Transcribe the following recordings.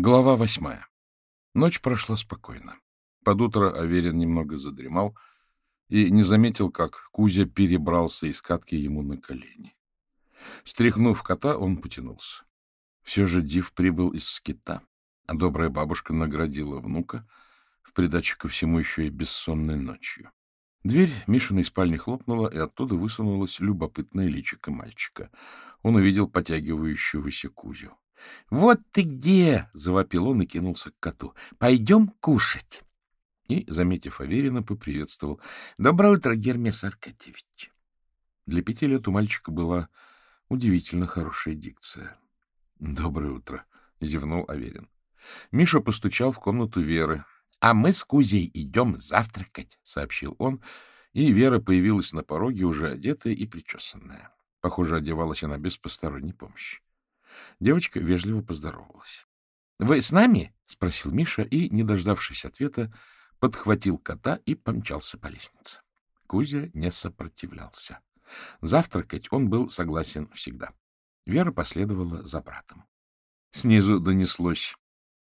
Глава восьмая. Ночь прошла спокойно. Под утро Аверин немного задремал и не заметил, как Кузя перебрался из катки ему на колени. Стряхнув кота, он потянулся. Все же Див прибыл из скита, а добрая бабушка наградила внука, в придачу ко всему еще и бессонной ночью. Дверь Мишиной спальни хлопнула, и оттуда высунулась любопытное личико мальчика. Он увидел потягивающегося Кузю. — Вот ты где! — завопил он и кинулся к коту. — Пойдем кушать. И, заметив Аверина, поприветствовал. — Доброе утро, Гермес Аркадьевич. Для пяти лет у мальчика была удивительно хорошая дикция. — Доброе утро! — зевнул Аверин. Миша постучал в комнату Веры. — А мы с Кузей идем завтракать, — сообщил он, и Вера появилась на пороге, уже одетая и причесанная. Похоже, одевалась она без посторонней помощи. Девочка вежливо поздоровалась. — Вы с нами? — спросил Миша и, не дождавшись ответа, подхватил кота и помчался по лестнице. Кузя не сопротивлялся. Завтракать он был согласен всегда. Вера последовала за братом. Снизу донеслось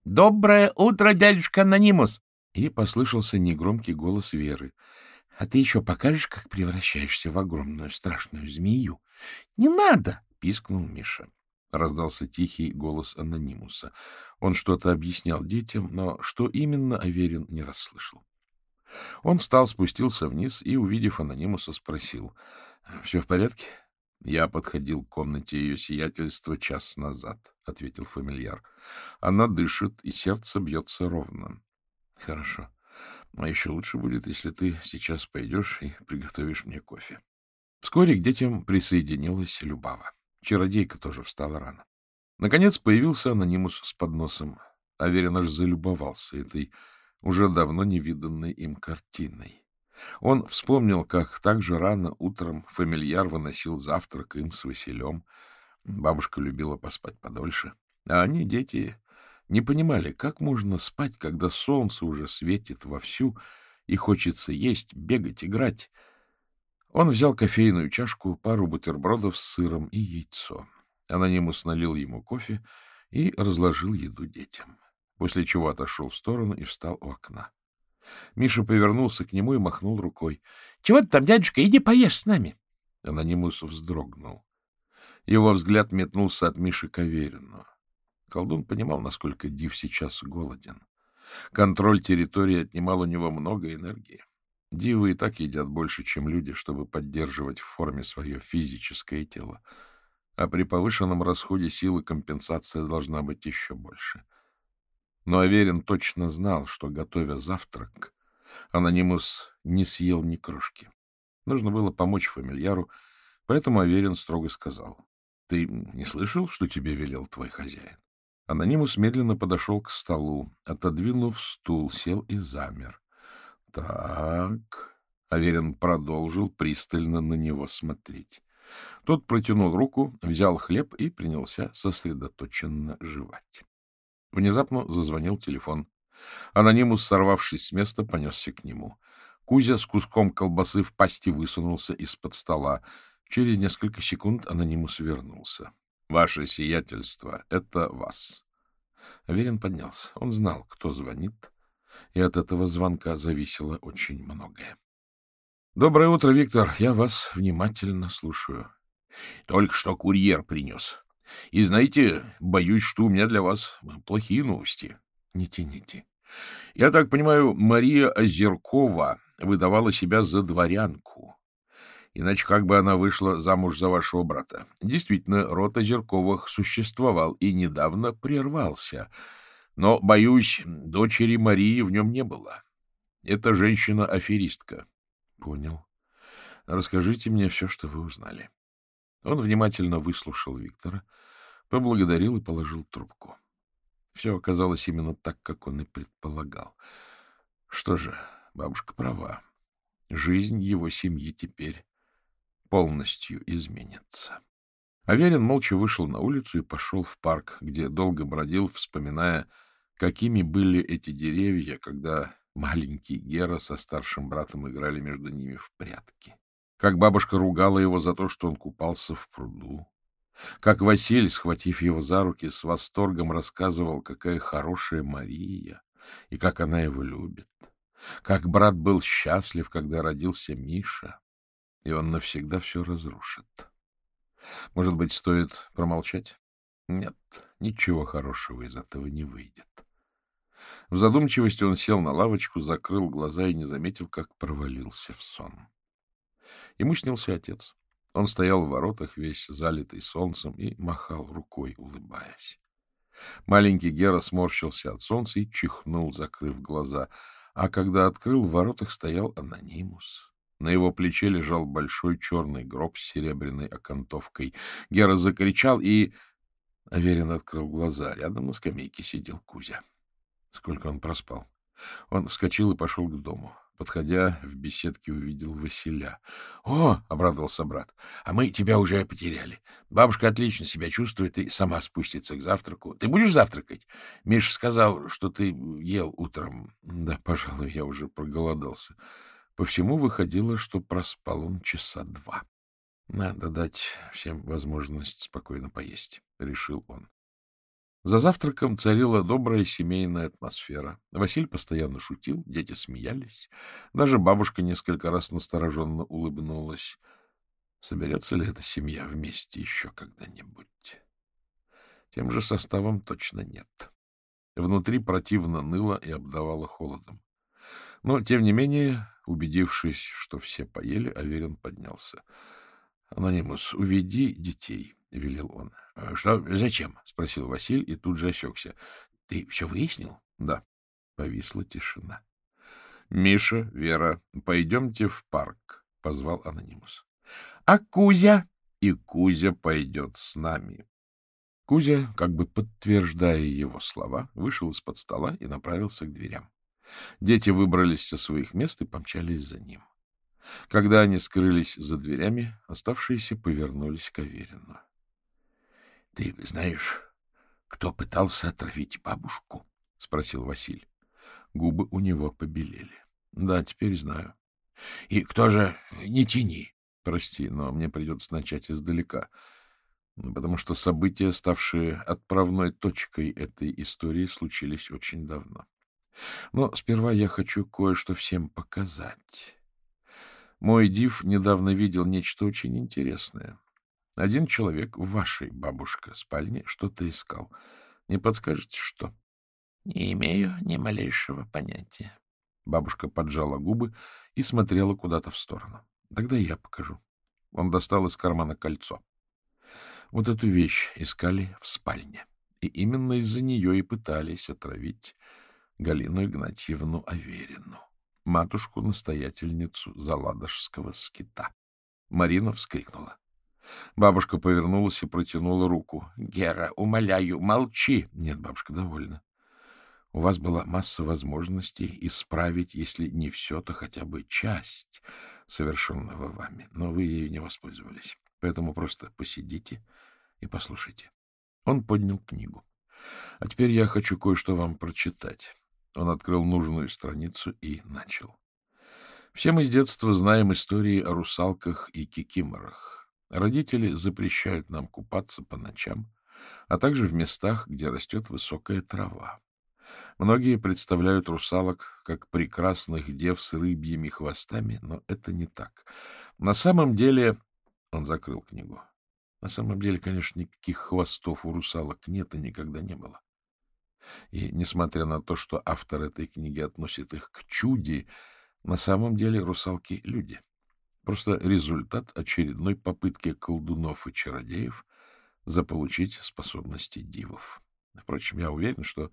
«Доброе утро, дядюшка Анонимус!» И послышался негромкий голос Веры. — А ты еще покажешь, как превращаешься в огромную страшную змею? — Не надо! — пискнул Миша. — раздался тихий голос анонимуса. Он что-то объяснял детям, но что именно, Аверин не расслышал. Он встал, спустился вниз и, увидев анонимуса, спросил. — Все в порядке? — Я подходил к комнате ее сиятельства час назад, — ответил фамильяр. — Она дышит, и сердце бьется ровно. — Хорошо. А еще лучше будет, если ты сейчас пойдешь и приготовишь мне кофе. Вскоре к детям присоединилась Любава. Чародейка тоже встала рано. Наконец появился анонимус с подносом. Аверин аж залюбовался этой уже давно невиданной им картиной. Он вспомнил, как так же рано утром фамильяр выносил завтрак им с Василем. Бабушка любила поспать подольше. А они, дети, не понимали, как можно спать, когда солнце уже светит вовсю, и хочется есть, бегать, играть. Он взял кофейную чашку, пару бутербродов с сыром и яйцо. Анонимус налил ему кофе и разложил еду детям, после чего отошел в сторону и встал у окна. Миша повернулся к нему и махнул рукой. — Чего ты там, дядюшка? Иди поешь с нами. Анонимус вздрогнул. Его взгляд метнулся от Миши к Аверину. Колдун понимал, насколько Див сейчас голоден. Контроль территории отнимал у него много энергии. Дивы и так едят больше, чем люди, чтобы поддерживать в форме свое физическое тело. А при повышенном расходе силы компенсация должна быть еще больше. Но Аверин точно знал, что, готовя завтрак, Анонимус не съел ни крошки. Нужно было помочь фамильяру, поэтому Аверин строго сказал. — Ты не слышал, что тебе велел твой хозяин? Анонимус медленно подошел к столу, отодвинув стул, сел и замер. Так. Аверин продолжил пристально на него смотреть. Тот протянул руку, взял хлеб и принялся сосредоточенно жевать. Внезапно зазвонил телефон. Анонимус, сорвавшись с места, понесся к нему. Кузя с куском колбасы в пасти высунулся из-под стола. Через несколько секунд анонимус вернулся. — Ваше сиятельство, это вас. Аверин поднялся. Он знал, кто звонит, и от этого звонка зависело очень многое. — Доброе утро, Виктор. Я вас внимательно слушаю. — Только что курьер принес. И знаете, боюсь, что у меня для вас плохие новости. — Не тяните. Я так понимаю, Мария Озеркова выдавала себя за дворянку. Иначе как бы она вышла замуж за вашего брата? Действительно, род Озерковых существовал и недавно прервался — но, боюсь, дочери Марии в нем не было. Это женщина-аферистка. — Понял. Расскажите мне все, что вы узнали. Он внимательно выслушал Виктора, поблагодарил и положил трубку. Все оказалось именно так, как он и предполагал. Что же, бабушка права. Жизнь его семьи теперь полностью изменится. Аверин молча вышел на улицу и пошел в парк, где долго бродил, вспоминая какими были эти деревья, когда маленький Гера со старшим братом играли между ними в прятки. Как бабушка ругала его за то, что он купался в пруду. Как Василий, схватив его за руки, с восторгом рассказывал, какая хорошая Мария и как она его любит. Как брат был счастлив, когда родился Миша, и он навсегда все разрушит. Может быть, стоит промолчать? Нет, ничего хорошего из этого не выйдет. В задумчивости он сел на лавочку, закрыл глаза и не заметил, как провалился в сон. Ему снился отец. Он стоял в воротах, весь залитый солнцем, и махал рукой, улыбаясь. Маленький Гера сморщился от солнца и чихнул, закрыв глаза. А когда открыл, в воротах стоял анонимус. На его плече лежал большой черный гроб с серебряной окантовкой. Гера закричал и... Аверин открыл глаза. Рядом на скамейке сидел Кузя. Сколько он проспал? Он вскочил и пошел к дому. Подходя, в беседке увидел Василя. — О! — обрадовался брат. — А мы тебя уже потеряли. Бабушка отлично себя чувствует и сама спустится к завтраку. Ты будешь завтракать? Миша сказал, что ты ел утром. Да, пожалуй, я уже проголодался. По всему выходило, что проспал он часа два. Надо дать всем возможность спокойно поесть, — решил он. За завтраком царила добрая семейная атмосфера. Василий постоянно шутил, дети смеялись. Даже бабушка несколько раз настороженно улыбнулась. Соберется ли эта семья вместе еще когда-нибудь? Тем же составом точно нет. Внутри противно ныло и обдавало холодом. Но, тем не менее, убедившись, что все поели, Аверин поднялся. — Анонимус, уведи детей, — велел он. — Что, зачем? — спросил Василь и тут же осекся. — Ты все выяснил? — Да. Повисла тишина. — Миша, Вера, пойдемте в парк, — позвал анонимус. — А Кузя? — И Кузя пойдет с нами. Кузя, как бы подтверждая его слова, вышел из-под стола и направился к дверям. Дети выбрались со своих мест и помчались за ним. Когда они скрылись за дверями, оставшиеся повернулись к Аверину. — Ты знаешь, кто пытался отравить бабушку? — спросил Василь. Губы у него побелели. — Да, теперь знаю. — И кто же... Не тяни. — Прости, но мне придется начать издалека, потому что события, ставшие отправной точкой этой истории, случились очень давно. Но сперва я хочу кое-что всем показать. Мой див недавно видел нечто очень интересное. Один человек в вашей, бабушка, спальне что-то искал. Не подскажете, что? — Не имею ни малейшего понятия. Бабушка поджала губы и смотрела куда-то в сторону. — Тогда я покажу. Он достал из кармана кольцо. Вот эту вещь искали в спальне. И именно из-за нее и пытались отравить Галину Игнатьевну Аверину, матушку-настоятельницу Заладожского скита. Марина вскрикнула. Бабушка повернулась и протянула руку. — Гера, умоляю, молчи! — Нет, бабушка, довольна. У вас была масса возможностей исправить, если не все, то хотя бы часть совершенного вами, но вы ею не воспользовались. Поэтому просто посидите и послушайте. Он поднял книгу. А теперь я хочу кое-что вам прочитать. Он открыл нужную страницу и начал. Все мы с детства знаем истории о русалках и кикиморах. Родители запрещают нам купаться по ночам, а также в местах, где растет высокая трава. Многие представляют русалок как прекрасных дев с рыбьими хвостами, но это не так. На самом деле... Он закрыл книгу. На самом деле, конечно, никаких хвостов у русалок нет и никогда не было. И, несмотря на то, что автор этой книги относит их к чуди, на самом деле русалки — люди. Просто результат очередной попытки колдунов и чародеев заполучить способности дивов. Впрочем, я уверен, что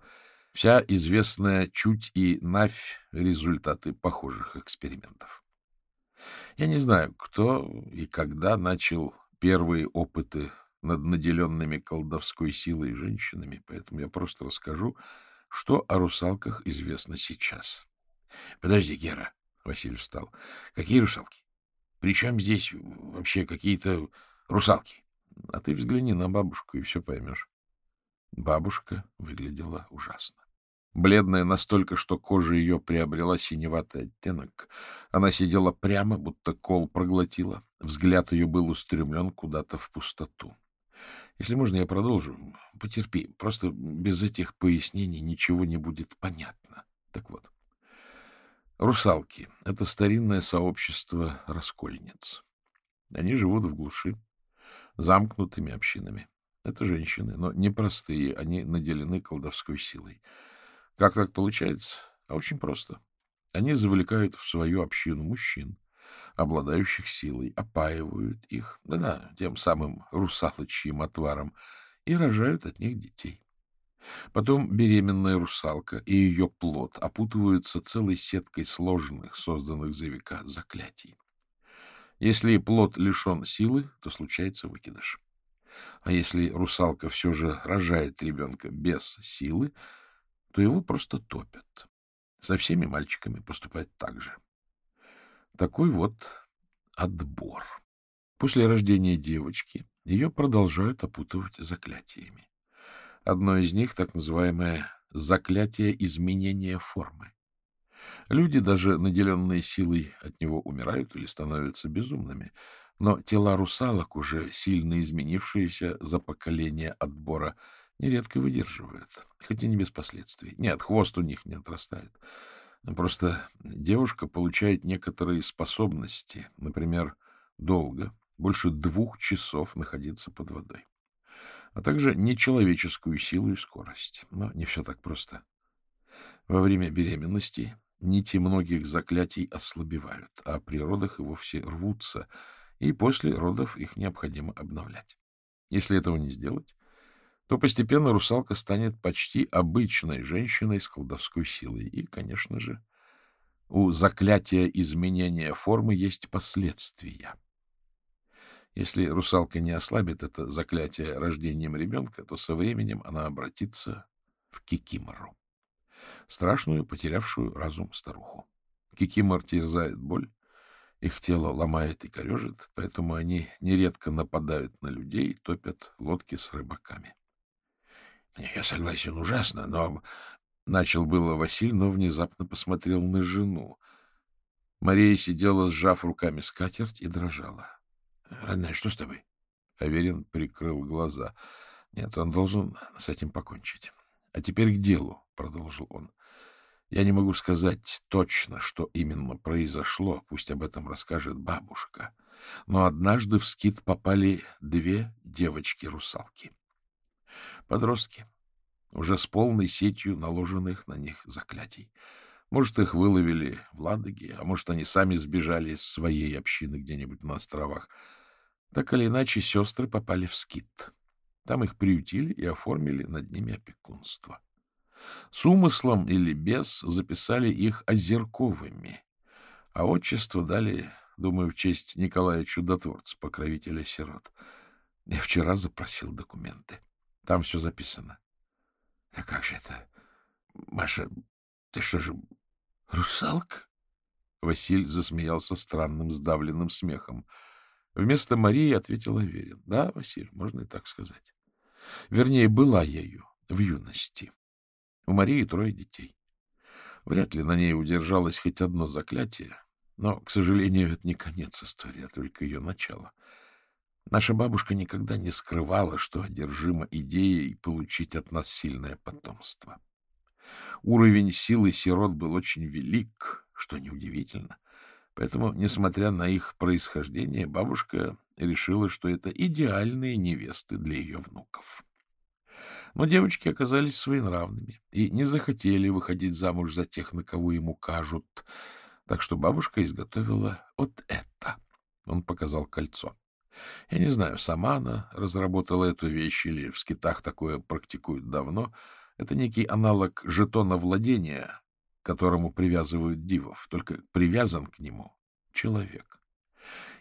вся известная чуть и навь — результаты похожих экспериментов. Я не знаю, кто и когда начал первые опыты над наделенными колдовской силой женщинами, поэтому я просто расскажу, что о русалках известно сейчас. — Подожди, Гера, — Василий встал. — Какие русалки? Причем здесь вообще какие-то русалки? А ты взгляни на бабушку, и все поймешь. Бабушка выглядела ужасно. Бледная настолько, что кожа ее приобрела синеватый оттенок. Она сидела прямо, будто кол проглотила. Взгляд ее был устремлен куда-то в пустоту. Если можно, я продолжу. Потерпи. Просто без этих пояснений ничего не будет понятно. Так вот. Русалки — это старинное сообщество раскольниц. Они живут в глуши, замкнутыми общинами. Это женщины, но не простые, они наделены колдовской силой. Как так получается? А очень просто. Они завлекают в свою общину мужчин, обладающих силой, опаивают их, да-да, тем самым русалочьим отваром, и рожают от них детей. Потом беременная русалка и ее плод опутываются целой сеткой сложных, созданных за века, заклятий. Если плод лишен силы, то случается выкидыш. А если русалка все же рожает ребенка без силы, то его просто топят. Со всеми мальчиками поступают так же. Такой вот отбор. После рождения девочки ее продолжают опутывать заклятиями. Одно из них — так называемое «заклятие изменения формы». Люди, даже наделенные силой, от него умирают или становятся безумными. Но тела русалок, уже сильно изменившиеся за поколение отбора, нередко выдерживают, хоть и не без последствий. Нет, хвост у них не отрастает. Просто девушка получает некоторые способности, например, долго, больше двух часов находиться под водой, а также нечеловеческую силу и скорость. Но не все так просто. Во время беременности нити многих заклятий ослабевают, а при родах и вовсе рвутся, и после родов их необходимо обновлять. Если этого не сделать, то постепенно русалка станет почти обычной женщиной с колдовской силой. И, конечно же, у заклятия изменения формы есть последствия. Если русалка не ослабит это заклятие рождением ребенка, то со временем она обратится в кикимору, страшную, потерявшую разум старуху. Кикимор терзает боль, их тело ломает и корежит, поэтому они нередко нападают на людей, топят лодки с рыбаками. — Я согласен, ужасно, но... Начал было Василь, но внезапно посмотрел на жену. Мария сидела, сжав руками скатерть, и дрожала. — Родная, что с тобой? Аверин прикрыл глаза. — Нет, он должен с этим покончить. — А теперь к делу, — продолжил он. — Я не могу сказать точно, что именно произошло, пусть об этом расскажет бабушка. Но однажды в скит попали две девочки-русалки. Подростки, уже с полной сетью наложенных на них заклятий. Может, их выловили в Ладоге, а может, они сами сбежали из своей общины где-нибудь на островах. Так или иначе, сестры попали в скит. Там их приютили и оформили над ними опекунство. С умыслом или без записали их озерковыми, а отчество дали, думаю, в честь Николая Чудотворца, покровителя сирот. Я вчера запросил документы. Там все записано. — Да как же это? Маша, ты что же, русалка? Василь засмеялся странным сдавленным смехом. Вместо Марии ответил Аверин. — Да, Василь, можно и так сказать. Вернее, была ею в юности. У Марии трое детей. Вряд ли на ней удержалось хоть одно заклятие, но, к сожалению, это не конец истории, а только ее начало. — Наша бабушка никогда не скрывала, что одержима идеей получить от нас сильное потомство. Уровень силы сирот был очень велик, что неудивительно. Поэтому, несмотря на их происхождение, бабушка решила, что это идеальные невесты для ее внуков. Но девочки оказались своенравными и не захотели выходить замуж за тех, на кого ему кажут. Так что бабушка изготовила вот это. Он показал кольцо. Я не знаю, сама она разработала эту вещь или в скитах такое практикуют давно. Это некий аналог жетона владения, к которому привязывают дивов, только привязан к нему человек.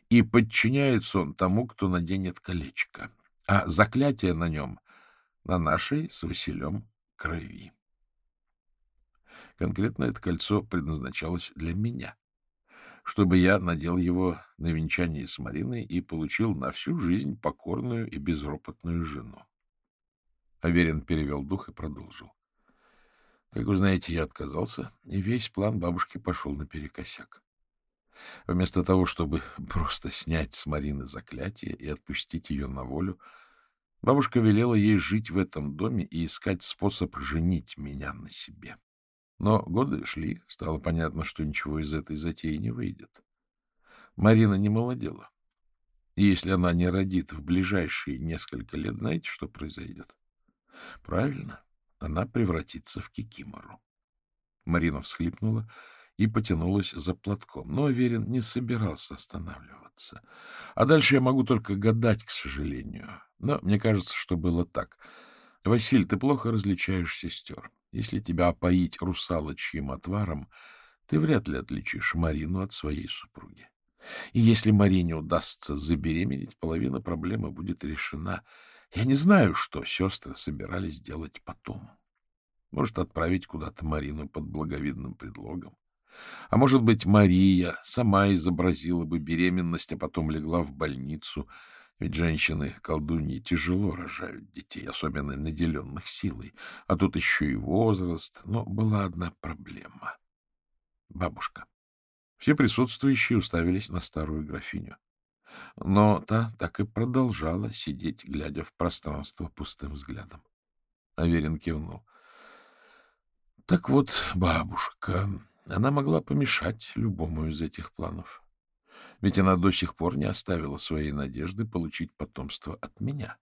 И подчиняется он тому, кто наденет колечко, а заклятие на нем на нашей с Василем крови. Конкретно это кольцо предназначалось для меня чтобы я надел его на венчании с Мариной и получил на всю жизнь покорную и безропотную жену. Аверин перевел дух и продолжил. Как вы знаете, я отказался, и весь план бабушки пошел наперекосяк. Вместо того, чтобы просто снять с Марины заклятие и отпустить ее на волю, Бабушка велела ей жить в этом доме и искать способ женить меня на себе. Но годы шли, стало понятно, что ничего из этой затеи не выйдет. Марина не молодела. И если она не родит в ближайшие несколько лет, знаете, что произойдет? Правильно, она превратится в кикимору. Марина всхлипнула и потянулась за платком. Но Аверин не собирался останавливаться. А дальше я могу только гадать, к сожалению. Но мне кажется, что было так. Василь, ты плохо различаешь сестер. Если тебя опоить русалочьим отваром, ты вряд ли отличишь Марину от своей супруги. И если Марине удастся забеременеть, половина проблемы будет решена. Я не знаю, что сестры собирались делать потом. Может, отправить куда-то Марину под благовидным предлогом. А может быть, Мария сама изобразила бы беременность, а потом легла в больницу. Ведь женщины-колдуньи тяжело рожают детей, особенно наделенных силой. А тут еще и возраст. Но была одна проблема. Бабушка. Все присутствующие уставились на старую графиню. Но та так и продолжала сидеть, глядя в пространство пустым взглядом. Аверин кивнул. — Так вот, бабушка, она могла помешать любому из этих планов. Ведь она до сих пор не оставила своей надежды получить потомство от меня.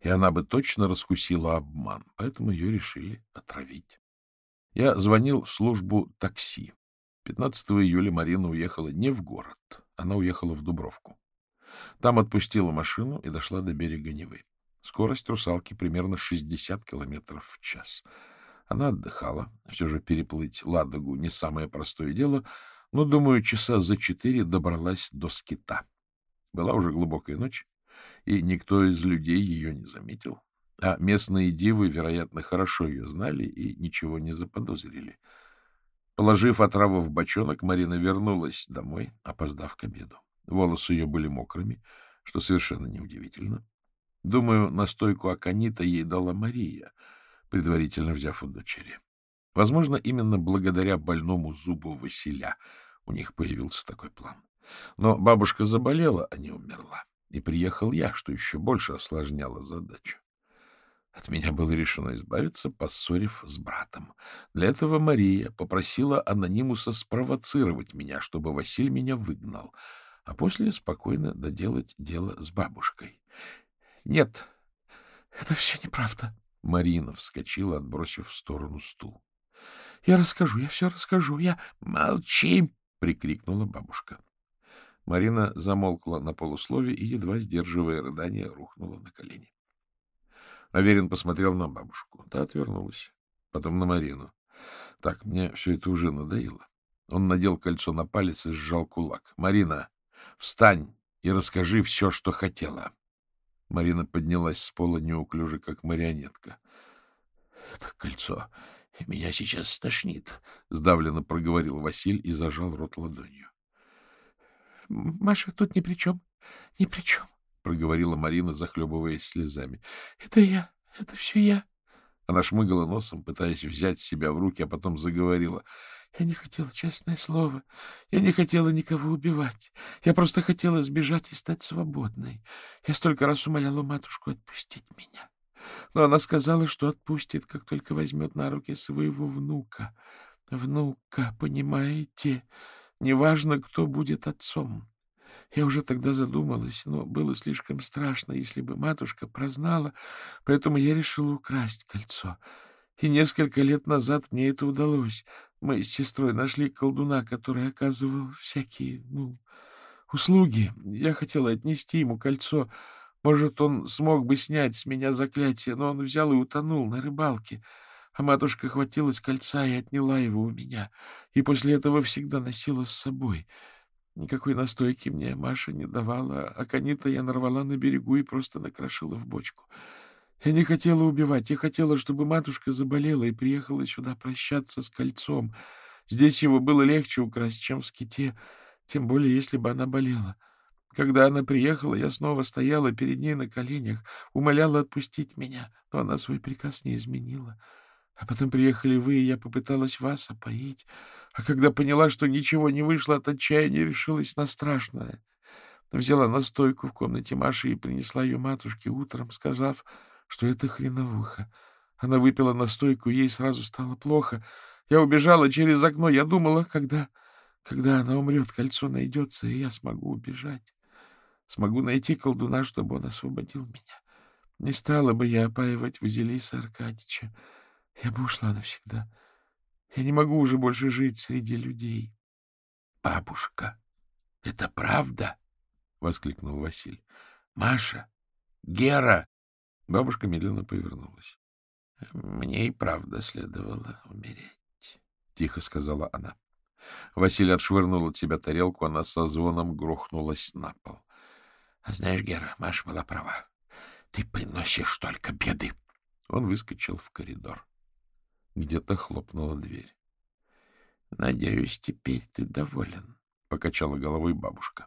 И она бы точно раскусила обман, поэтому ее решили отравить. Я звонил в службу такси. 15 июля Марина уехала не в город, она уехала в Дубровку. Там отпустила машину и дошла до берега Невы. Скорость русалки примерно 60 километров в час. Она отдыхала. Все же переплыть Ладогу не самое простое дело, но, думаю, часа за четыре добралась до скита. Была уже глубокая ночь, и никто из людей ее не заметил. А местные дивы, вероятно, хорошо ее знали и ничего не заподозрили. — Положив отраву в бочонок, Марина вернулась домой, опоздав к обеду. Волосы ее были мокрыми, что совершенно неудивительно. Думаю, настойку аконита ей дала Мария, предварительно взяв у дочери. Возможно, именно благодаря больному зубу Василя у них появился такой план. Но бабушка заболела, а не умерла. И приехал я, что еще больше осложняло задачу. От меня было решено избавиться, поссорив с братом. Для этого Мария попросила анонимуса спровоцировать меня, чтобы Василь меня выгнал, а после спокойно доделать дело с бабушкой. — Нет, это все неправда. Марина вскочила, отбросив в сторону стул. — Я расскажу, я все расскажу. Я... — Молчи! — прикрикнула бабушка. Марина замолкла на полуслове и, едва сдерживая рыдание, рухнула на колени. Аверин посмотрел на бабушку. Та отвернулась. Потом на Марину. Так, мне все это уже надоело. Он надел кольцо на палец и сжал кулак. — Марина, встань и расскажи все, что хотела. Марина поднялась с пола неуклюже, как марионетка. — Это кольцо. Меня сейчас стошнит, — сдавленно проговорил Василь и зажал рот ладонью. — Маша тут ни при чем. Ни при чем проговорила Марина, захлебываясь слезами. — Это я, это все я. Она шмыгала носом, пытаясь взять себя в руки, а потом заговорила. — Я не хотела, честное слово. Я не хотела никого убивать. Я просто хотела сбежать и стать свободной. Я столько раз умоляла матушку отпустить меня. Но она сказала, что отпустит, как только возьмет на руки своего внука. Внука, понимаете? Неважно, кто будет отцом. Я уже тогда задумалась, но было слишком страшно, если бы матушка прознала, поэтому я решила украсть кольцо. И несколько лет назад мне это удалось. Мы с сестрой нашли колдуна, который оказывал всякие, ну, услуги. Я хотела отнести ему кольцо. Может, он смог бы снять с меня заклятие, но он взял и утонул на рыбалке. А матушка хватилась кольца и отняла его у меня, и после этого всегда носила с собой — Никакой настойки мне Маша не давала, а канита я нарвала на берегу и просто накрошила в бочку. Я не хотела убивать, я хотела, чтобы матушка заболела и приехала сюда прощаться с кольцом. Здесь его было легче украсть, чем в ските, тем более, если бы она болела. Когда она приехала, я снова стояла перед ней на коленях, умоляла отпустить меня, но она свой приказ не изменила. А потом приехали вы, и я попыталась вас опоить. А когда поняла, что ничего не вышло от отчаяния, решилась на страшное. Взяла настойку в комнате Маши и принесла ее матушке утром, сказав, что это хреновуха. Она выпила настойку, ей сразу стало плохо. Я убежала через окно. Я думала, когда, когда она умрет, кольцо найдется, и я смогу убежать. Смогу найти колдуна, чтобы он освободил меня. Не стала бы я опаивать Вазилиса Аркадьевича. Я бы ушла навсегда. Я не могу уже больше жить среди людей. — Бабушка, это правда? — воскликнул Василий. — Маша, Гера! Бабушка медленно повернулась. — Мне и правда следовало умереть, — тихо сказала она. Василий отшвырнул от себя тарелку, она со звоном грохнулась на пол. — Знаешь, Гера, Маша была права. Ты приносишь только беды. Он выскочил в коридор. Где-то хлопнула дверь. — Надеюсь, теперь ты доволен, — покачала головой бабушка.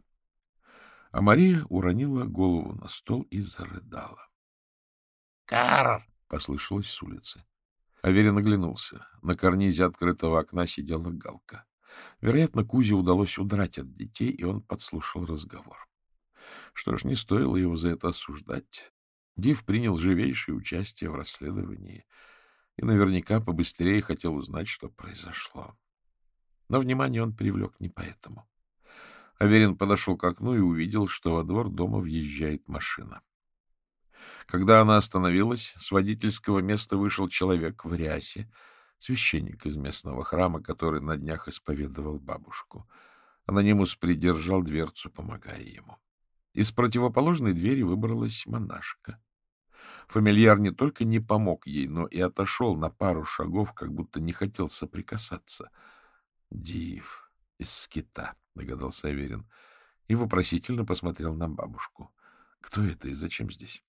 А Мария уронила голову на стол и зарыдала. «Карр!» — послышалось с улицы. Аверин оглянулся. На карнизе открытого окна сидела галка. Вероятно, Кузе удалось удрать от детей, и он подслушал разговор. Что ж, не стоило его за это осуждать. Див принял живейшее участие в расследовании и наверняка побыстрее хотел узнать, что произошло. Но внимание он привлек не поэтому. Аверин подошел к окну и увидел, что во двор дома въезжает машина. Когда она остановилась, с водительского места вышел человек в рясе, священник из местного храма, который на днях исповедовал бабушку. Анонимус придержал дверцу, помогая ему. Из противоположной двери выбралась монашка. Фамильяр не только не помог ей, но и отошел на пару шагов, как будто не хотел соприкасаться. «Див из скита», — догадался Аверин, и вопросительно посмотрел на бабушку. «Кто это и зачем здесь?»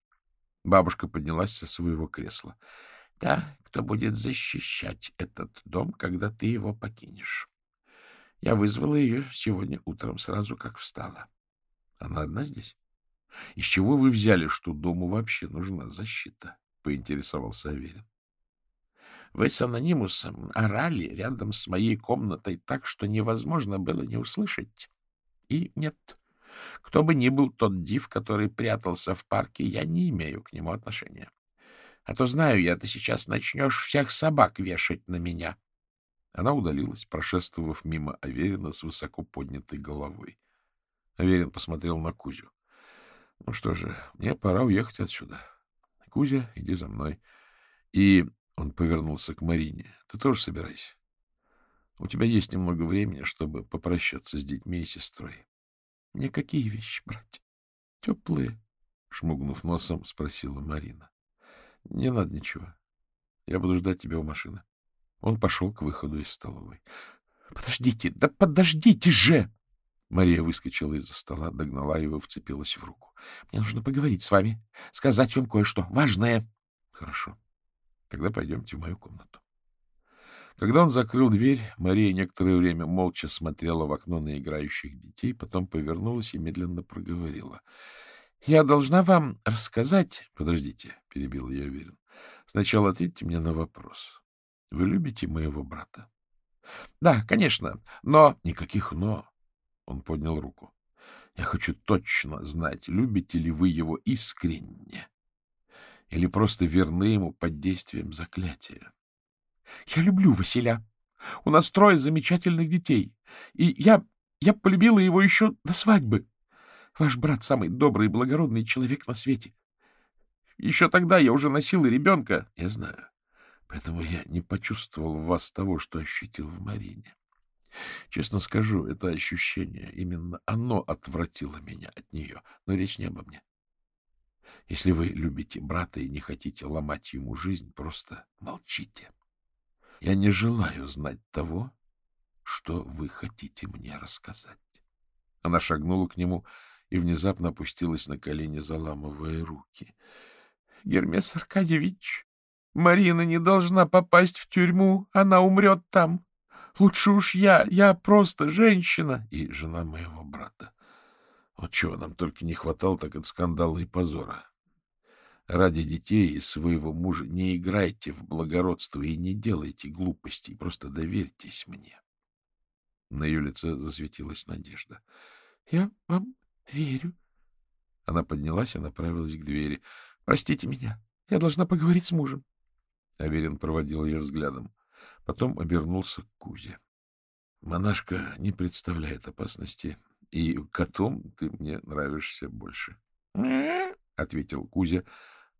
Бабушка поднялась со своего кресла. — Да, кто будет защищать этот дом, когда ты его покинешь. Я вызвала ее сегодня утром, сразу как встала. Она одна здесь? Из чего вы взяли, что дому вообще нужна защита? — поинтересовался Аверин. Вы с анонимусом орали рядом с моей комнатой так, что невозможно было не услышать. И нет, кто бы ни был тот див, который прятался в парке, я не имею к нему отношения. А то знаю я, ты сейчас начнешь всех собак вешать на меня. Она удалилась, прошествовав мимо Аверина с высоко поднятой головой. Аверин посмотрел на Кузю. — Ну что же, мне пора уехать отсюда. Кузя, иди за мной. И он повернулся к Марине. — Ты тоже собирайся. У тебя есть немного времени, чтобы попрощаться с детьми и сестрой. — Мне какие вещи брать? Теплые? — шмугнув носом, спросила Марина. — Не надо ничего. Я буду ждать тебя у машины. Он пошел к выходу из столовой. — Подождите, да подождите же! Мария выскочила из-за стола, догнала его, вцепилась в руку. — Мне нужно поговорить с вами, сказать вам кое-что важное. — Хорошо. Тогда пойдемте в мою комнату. Когда он закрыл дверь, Мария некоторое время молча смотрела в окно на играющих детей, потом повернулась и медленно проговорила. — Я должна вам рассказать... — Подождите, — перебил ее Аверин. — Сначала ответьте мне на вопрос. Вы любите моего брата? — Да, конечно, но... — Никаких «но». Он поднял руку. — Я хочу точно знать, любите ли вы его искренне или просто верны ему под действием заклятия. Я люблю Василя. У нас трое замечательных детей. И я... я полюбила его еще до свадьбы. Ваш брат самый добрый и благородный человек на свете. Еще тогда я уже носила ребенка. Я знаю. Поэтому я не почувствовал в вас того, что ощутил в Марине. Честно скажу, это ощущение, именно оно отвратило меня от нее. Но речь не обо мне. Если вы любите брата и не хотите ломать ему жизнь, просто молчите. Я не желаю знать того, что вы хотите мне рассказать. Она шагнула к нему и внезапно опустилась на колени, заламывая руки. — Гермес Аркадьевич, Марина не должна попасть в тюрьму, она умрет там. Лучше уж я, я просто женщина и жена моего брата. Вот чего нам только не хватало, так от скандала и позора. Ради детей и своего мужа не играйте в благородство и не делайте глупостей, просто доверьтесь мне. На ее лице засветилась надежда. — Я вам — Верю. Она поднялась и направилась к двери. — Простите меня. Я должна поговорить с мужем. Аверин проводил ее взглядом. Потом обернулся к Кузе. — Монашка не представляет опасности, и котом ты мне нравишься больше. — ответил Кузя,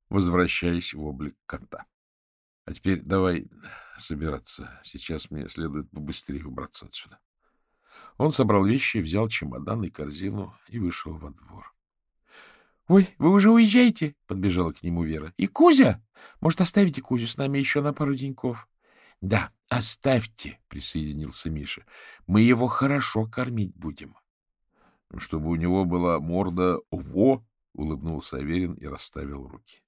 возвращаясь в облик кота. — А теперь давай собираться. Сейчас мне следует побыстрее убраться отсюда. Он собрал вещи, взял чемодан и корзину и вышел во двор. — Ой, вы уже уезжаете? — подбежала к нему Вера. — И Кузя? Может, оставите Кузю с нами еще на пару деньков? — Да, оставьте, — присоединился Миша. — Мы его хорошо кормить будем. — Чтобы у него была морда «во», — улыбнулся Аверин и расставил руки.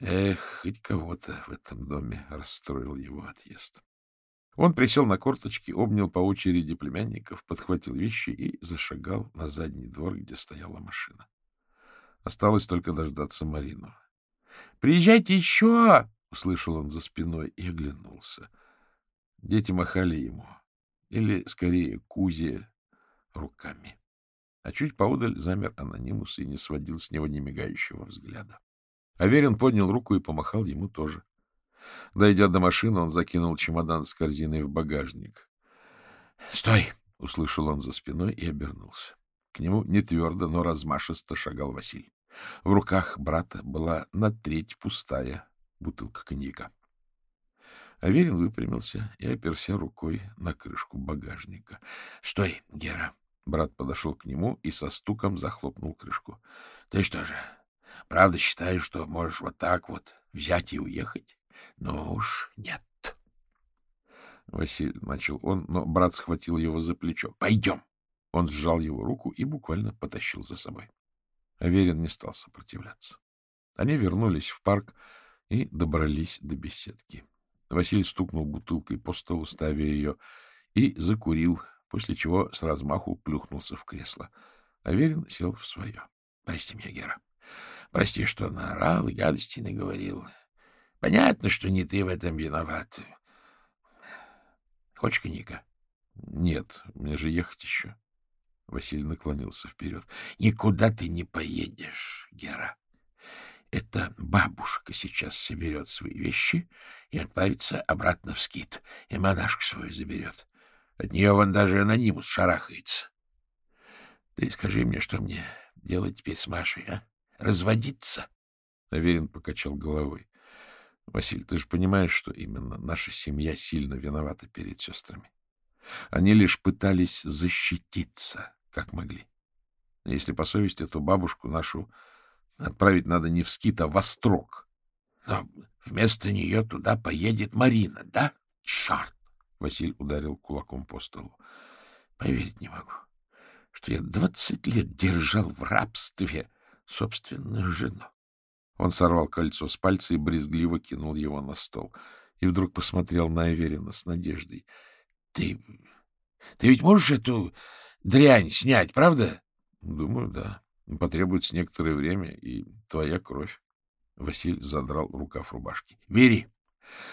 Эх, хоть кого-то в этом доме расстроил его отъезд. Он присел на корточки, обнял по очереди племянников, подхватил вещи и зашагал на задний двор, где стояла машина. Осталось только дождаться Марину. — Приезжайте еще! — услышал он за спиной и оглянулся. Дети махали ему, или, скорее, Кузе, руками. А чуть поодаль замер анонимус и не сводил с него немигающего взгляда. Аверин поднял руку и помахал ему тоже. Дойдя до машины, он закинул чемодан с корзиной в багажник. — Стой! — услышал он за спиной и обернулся. К нему не твердо, но размашисто шагал Василий. В руках брата была на треть пустая бутылка коньяка. Аверин выпрямился и оперся рукой на крышку багажника. — Стой, Гера! Брат подошел к нему и со стуком захлопнул крышку. — Ты что же, правда считаешь, что можешь вот так вот взять и уехать? Ну уж нет. Василий начал он, но брат схватил его за плечо. — Пойдем! Он сжал его руку и буквально потащил за собой. Аверин не стал сопротивляться. Они вернулись в парк и добрались до беседки. Василий стукнул бутылкой по столу, ставя ее, и закурил, после чего с размаху плюхнулся в кресло. Аверин сел в свое. — Прости меня, Гера. Прости, что наорал и гадости наговорил. Понятно, что не ты в этом виноват. Хочешь коньяка? — Нет, мне же ехать еще. Василий наклонился вперед. — Никуда ты не поедешь, Гера. Это бабушка сейчас соберет свои вещи и отправится обратно в скит, и монашку свою заберет. От нее вон даже анонимус шарахается. Ты скажи мне, что мне делать теперь с Машей, а? Разводиться? Аверин покачал головой. — Василь, ты же понимаешь, что именно наша семья сильно виновата перед сестрами. Они лишь пытались защититься, как могли. Если по совести, то бабушку нашу отправить надо не в скит, а в острог. Но вместо нее туда поедет Марина, да? Черт! Василь ударил кулаком по столу. Поверить не могу, что я двадцать лет держал в рабстве собственную жену. Он сорвал кольцо с пальца и брезгливо кинул его на стол. И вдруг посмотрел на Аверина с надеждой. — Ты... ты ведь можешь эту дрянь снять, правда? — Думаю, да. Потребуется некоторое время и твоя кровь. Василь задрал рукав рубашки. — Бери.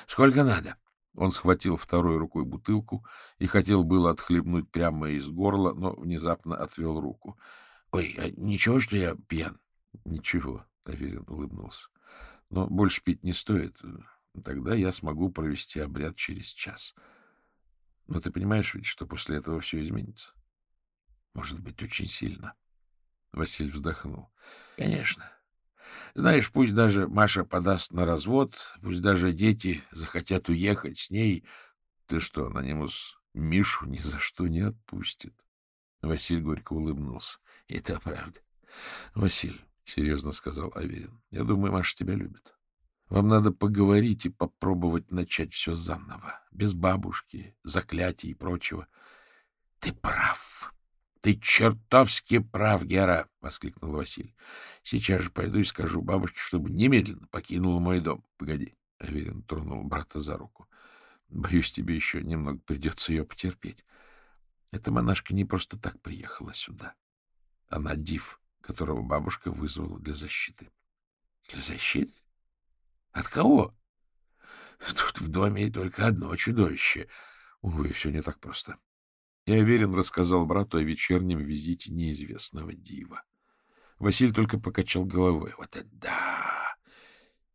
Сколько надо. Он схватил второй рукой бутылку и хотел было отхлебнуть прямо из горла, но внезапно отвел руку. — Ой, а ничего, что я пьян? — Ничего, — Аверин улыбнулся. — Но больше пить не стоит. Тогда я смогу провести обряд через час. Но ты понимаешь ведь, что после этого все изменится? Может быть, очень сильно. Василий вздохнул. — Конечно. Знаешь, пусть даже Маша подаст на развод, пусть даже дети захотят уехать с ней. Ты что, анонимус Мишу ни за что не отпустит? Василий горько улыбнулся. — Это правда. — Василь, — серьезно сказал Аверин, — я думаю, Маша тебя любит. Вам надо поговорить и попробовать начать все заново, без бабушки, заклятий и прочего. — Ты прав, ты чертовски прав, Гера! — воскликнул Василий. — Сейчас же пойду и скажу бабушке, чтобы немедленно покинула мой дом. — Погоди, — Аверин тронул брата за руку. — Боюсь, тебе еще немного придется ее потерпеть. Эта монашка не просто так приехала сюда. Она див, которого бабушка вызвала для защиты. — Для защиты? От кого? Тут в доме только одно чудовище. Увы, все не так просто. И Аверин рассказал брату о вечернем визите неизвестного дива. Василий только покачал головой. — Вот это да!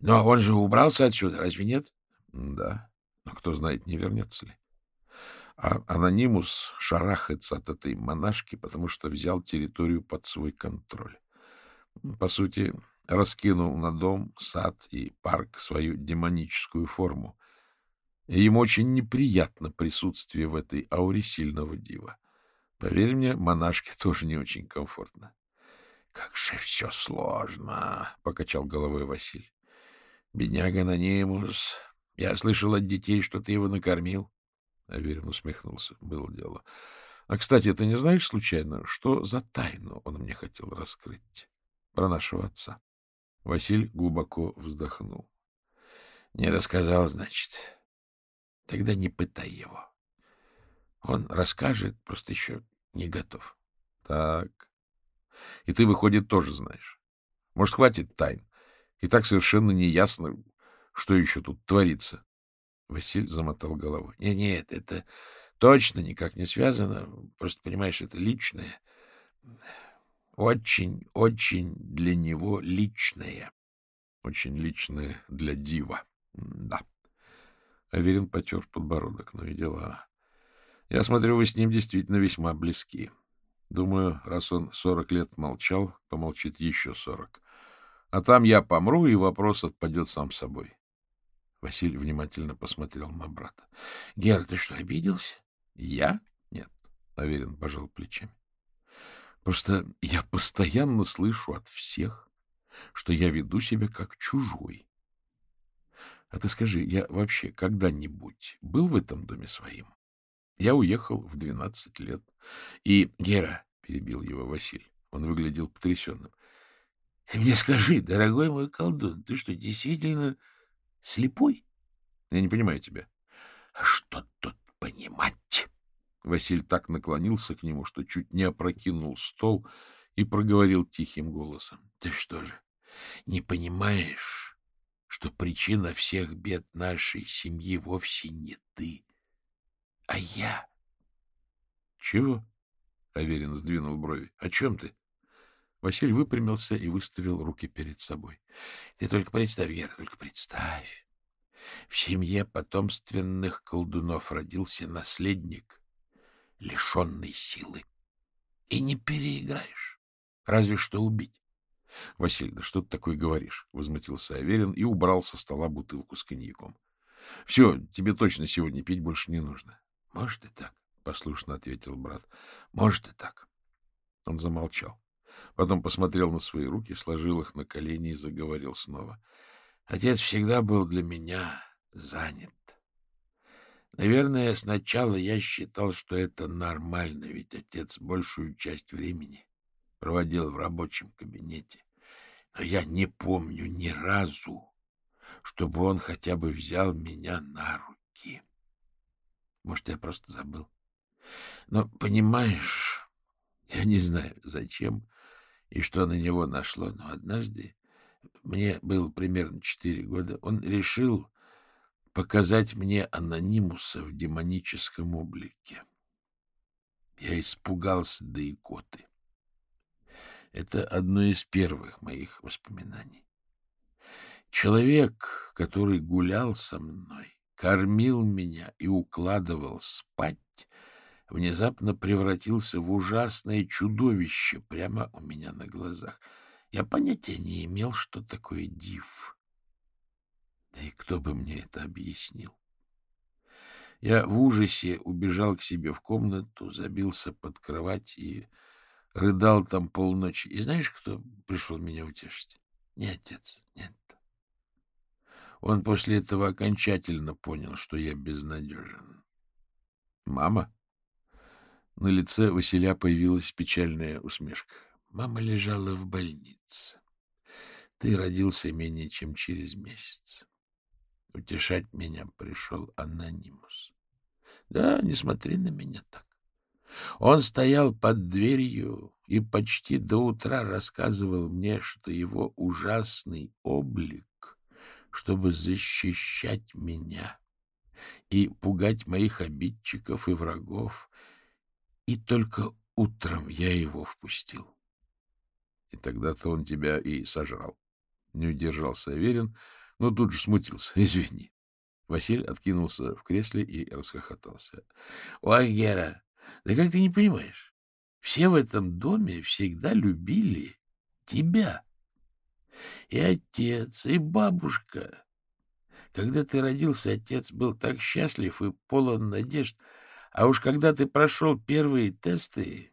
Но он же убрался отсюда, разве нет? — Да. Но кто знает, не вернется ли. А анонимус шарахается от этой монашки, потому что взял территорию под свой контроль. По сути, раскинул на дом, сад и парк свою демоническую форму. И ему очень неприятно присутствие в этой ауре сильного дива. Поверь мне, монашке тоже не очень комфортно. — Как же все сложно! — покачал головой Василий. — Бедняга Нанимус. Я слышал от детей, что ты его накормил. Аверин усмехнулся. Было дело. — А, кстати, ты не знаешь случайно, что за тайну он мне хотел раскрыть? Про нашего отца. Василь глубоко вздохнул. — Не рассказал, значит. Тогда не пытай его. Он расскажет, просто еще не готов. — Так, и ты, выходит, тоже знаешь. Может, хватит тайн? И так совершенно неясно, что еще тут творится. Василь замотал головой. Нет, нет, это точно никак не связано. Просто, понимаешь, это личное. Очень, очень для него личное. Очень личное для дива. Да. Аверин потер подбородок. Ну и дела. Я смотрю, вы с ним действительно весьма близки. Думаю, раз он сорок лет молчал, помолчит еще сорок. А там я помру, и вопрос отпадет сам собой. Василий внимательно посмотрел на брата. — Гера, ты что, обиделся? — Я? — Нет. Аверин пожал плечами. — Просто я постоянно слышу от всех, что я веду себя как чужой. А ты скажи, я вообще когда-нибудь был в этом доме своим? Я уехал в двенадцать лет. И, Гера, — перебил его Василий, он выглядел потрясенным, — ты мне скажи, дорогой мой колдун, ты что, действительно слепой? Я не понимаю тебя. А что тут понимать? Василий так наклонился к нему, что чуть не опрокинул стол и проговорил тихим голосом. — Ты что же, не понимаешь, что причина всех бед нашей семьи вовсе не ты, а я. — Чего? — Аверин сдвинул брови. — О чем ты? Василий выпрямился и выставил руки перед собой. — Ты только представь, Вера, только представь. В семье потомственных колдунов родился наследник, лишенный силы. И не переиграешь, разве что убить. — Василий, да что ты такое говоришь? — возмутился Аверин и убрал со стола бутылку с коньяком. — Все, тебе точно сегодня пить больше не нужно. — Может и так, — послушно ответил брат. — Может и так. Он замолчал. Потом посмотрел на свои руки, сложил их на колени и заговорил снова. — Отец всегда был для меня занят. Наверное, сначала я считал, что это нормально, ведь отец большую часть времени проводил в рабочем кабинете. Но я не помню ни разу, чтобы он хотя бы взял меня на руки. Может, я просто забыл. Но, понимаешь, я не знаю, зачем и что на него нашло, но однажды, мне было примерно четыре года, он решил показать мне анонимуса в демоническом облике. Я испугался до икоты. Это одно из первых моих воспоминаний. Человек, который гулял со мной, кормил меня и укладывал спать, внезапно превратился в ужасное чудовище прямо у меня на глазах. Я понятия не имел, что такое див. Да и кто бы мне это объяснил? Я в ужасе убежал к себе в комнату, забился под кровать и рыдал там полночи. И знаешь, кто пришел меня утешить? Не отец, нет. Он после этого окончательно понял, что я безнадежен. Мама? На лице Василя появилась печальная усмешка. Мама лежала в больнице. Ты родился менее чем через месяц. Утешать меня пришел анонимус. Да, не смотри на меня так. Он стоял под дверью и почти до утра рассказывал мне, что его ужасный облик чтобы защищать меня и пугать моих обидчиков и врагов. И только утром я его впустил. И тогда-то он тебя и сожрал. Не удержался Аверин, но тут же смутился. Извини. Василь откинулся в кресле и расхохотался. — Ой, Гера, да как ты не понимаешь? Все в этом доме всегда любили тебя. И отец, и бабушка. Когда ты родился, отец был так счастлив и полон надежд. А уж когда ты прошел первые тесты,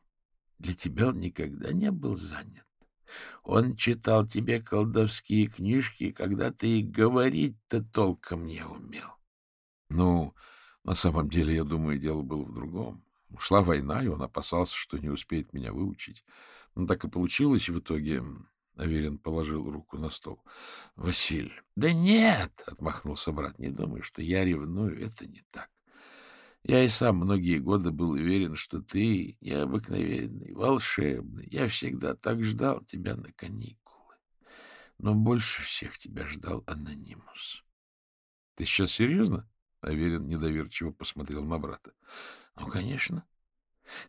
для тебя он никогда не был занят. Он читал тебе колдовские книжки, когда ты и говорить-то толком не умел. Ну, на самом деле, я думаю, дело было в другом. Шла война, и он опасался, что не успеет меня выучить. Но так и получилось в итоге. Аверин положил руку на стол. — Василь. — Да нет, — отмахнулся брат, — не думай, что я ревную. Это не так. Я и сам многие годы был уверен, что ты необыкновенный, волшебный. Я всегда так ждал тебя на каникулы. Но больше всех тебя ждал Анонимус. — Ты сейчас серьезно? — Аверин недоверчиво посмотрел на брата. — Ну, конечно.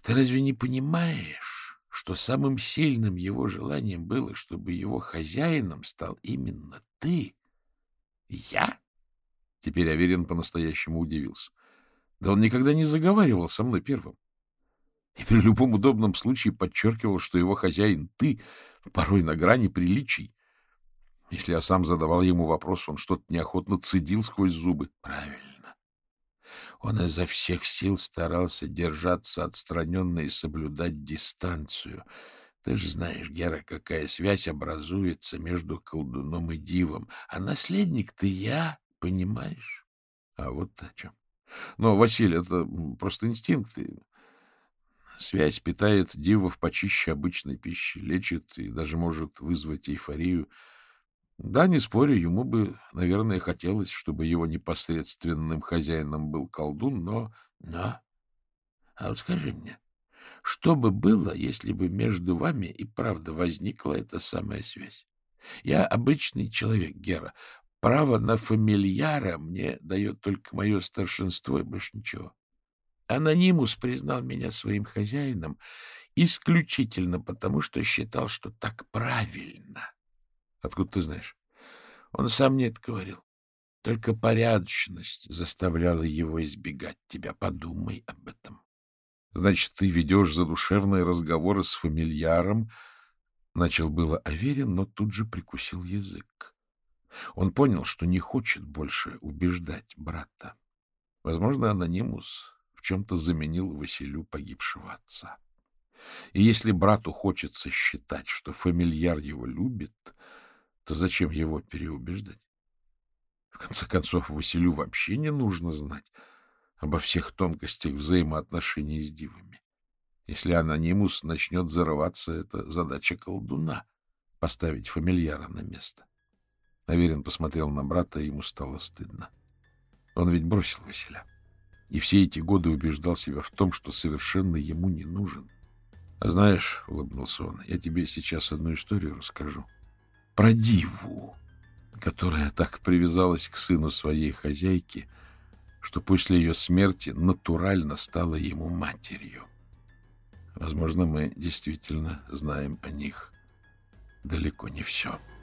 Ты разве не понимаешь, что самым сильным его желанием было, чтобы его хозяином стал именно ты? — Я? Теперь Аверин по-настоящему удивился. — да он никогда не заговаривал со мной первым. И при любом удобном случае подчеркивал, что его хозяин ты, порой на грани приличий. Если я сам задавал ему вопрос, он что-то неохотно цедил сквозь зубы. Правильно. Он изо всех сил старался держаться отстраненно и соблюдать дистанцию. Ты же знаешь, Гера, какая связь образуется между колдуном и дивом. А наследник ты я, понимаешь? А вот о чем. Но, Василий, это просто инстинкты. Связь питает дивов почище обычной пищи, лечит и даже может вызвать эйфорию. Да, не спорю, ему бы, наверное, хотелось, чтобы его непосредственным хозяином был колдун, но... Но? А вот скажи мне, что бы было, если бы между вами и правда возникла эта самая связь? Я обычный человек, Гера. Право на фамильяра мне дает только мое старшинство и больше ничего. Анонимус признал меня своим хозяином исключительно потому, что считал, что так правильно. Откуда ты знаешь? Он сам мне это говорил. Только порядочность заставляла его избегать тебя. Подумай об этом. Значит, ты ведешь задушевные разговоры с фамильяром. Начал было Аверин, но тут же прикусил язык. Он понял, что не хочет больше убеждать брата. Возможно, анонимус в чем-то заменил Василю погибшего отца. И если брату хочется считать, что фамильяр его любит, то зачем его переубеждать? В конце концов, Василю вообще не нужно знать обо всех тонкостях взаимоотношений с дивами. Если анонимус начнет зарываться, это задача колдуна — поставить фамильяра на место. Аверин посмотрел на брата, и ему стало стыдно. Он ведь бросил Василя. И все эти годы убеждал себя в том, что совершенно ему не нужен. — А знаешь, — улыбнулся он, — я тебе сейчас одну историю расскажу. Про диву, которая так привязалась к сыну своей хозяйки, что после ее смерти натурально стала ему матерью. Возможно, мы действительно знаем о них далеко не все. —